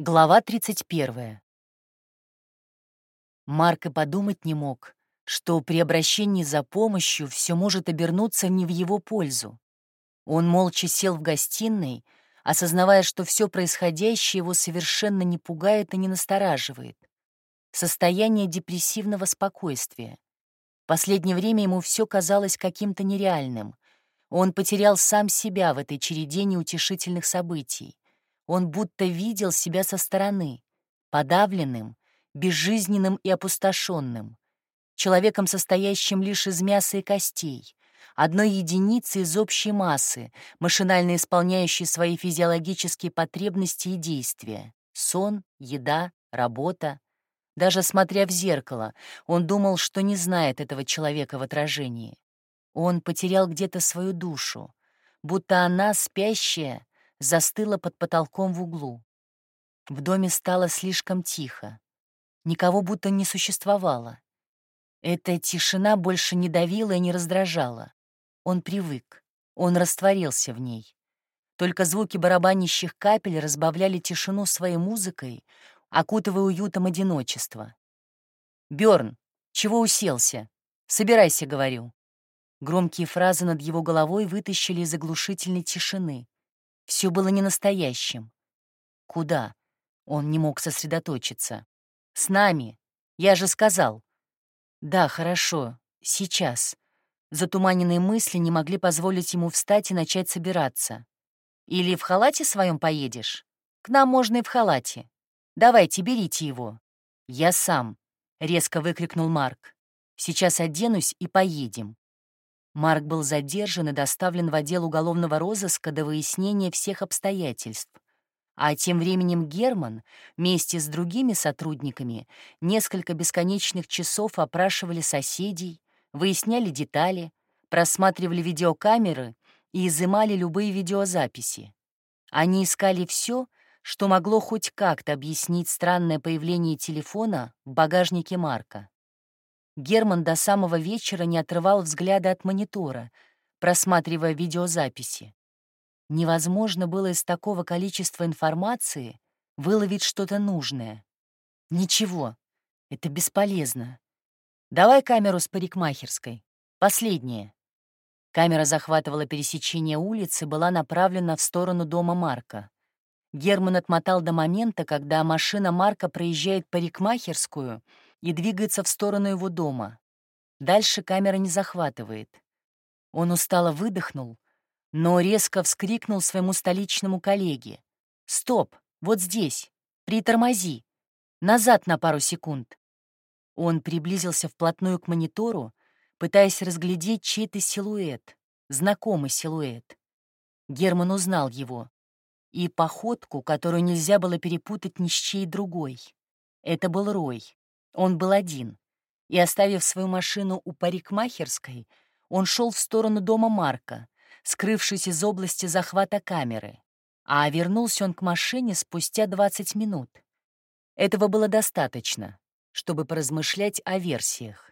Глава 31. Марк и подумать не мог, что при обращении за помощью все может обернуться не в его пользу. Он молча сел в гостиной, осознавая, что все происходящее его совершенно не пугает и не настораживает. Состояние депрессивного спокойствия. Последнее время ему все казалось каким-то нереальным. Он потерял сам себя в этой череде неутешительных событий. Он будто видел себя со стороны, подавленным, безжизненным и опустошенным, человеком, состоящим лишь из мяса и костей, одной единицы из общей массы, машинально исполняющей свои физиологические потребности и действия — сон, еда, работа. Даже смотря в зеркало, он думал, что не знает этого человека в отражении. Он потерял где-то свою душу, будто она, спящая, застыла под потолком в углу. В доме стало слишком тихо. Никого будто не существовало. Эта тишина больше не давила и не раздражала. Он привык, он растворился в ней. Только звуки барабанящих капель разбавляли тишину своей музыкой, окутывая уютом одиночества. Бёрн, чего уселся? Собирайся, говорю». Громкие фразы над его головой вытащили из оглушительной тишины. Все было не настоящим. Куда? Он не мог сосредоточиться. С нами. Я же сказал. Да, хорошо. Сейчас. Затуманенные мысли не могли позволить ему встать и начать собираться. Или в халате своем поедешь? К нам можно и в халате. Давайте, берите его. Я сам, — резко выкрикнул Марк. Сейчас оденусь и поедем. Марк был задержан и доставлен в отдел уголовного розыска до выяснения всех обстоятельств. А тем временем Герман вместе с другими сотрудниками несколько бесконечных часов опрашивали соседей, выясняли детали, просматривали видеокамеры и изымали любые видеозаписи. Они искали все, что могло хоть как-то объяснить странное появление телефона в багажнике Марка. Герман до самого вечера не отрывал взгляда от монитора, просматривая видеозаписи. Невозможно было из такого количества информации выловить что-то нужное. Ничего, это бесполезно. Давай камеру с парикмахерской. Последняя. Камера захватывала пересечение улицы, была направлена в сторону дома Марка. Герман отмотал до момента, когда машина Марка проезжает парикмахерскую — и двигается в сторону его дома. Дальше камера не захватывает. Он устало выдохнул, но резко вскрикнул своему столичному коллеге. «Стоп! Вот здесь! Притормози! Назад на пару секунд!» Он приблизился вплотную к монитору, пытаясь разглядеть чей-то силуэт, знакомый силуэт. Герман узнал его. И походку, которую нельзя было перепутать ни с чьей другой. Это был Рой. Он был один, и, оставив свою машину у парикмахерской, он шел в сторону дома Марка, скрывшись из области захвата камеры, а вернулся он к машине спустя 20 минут. Этого было достаточно, чтобы поразмышлять о версиях.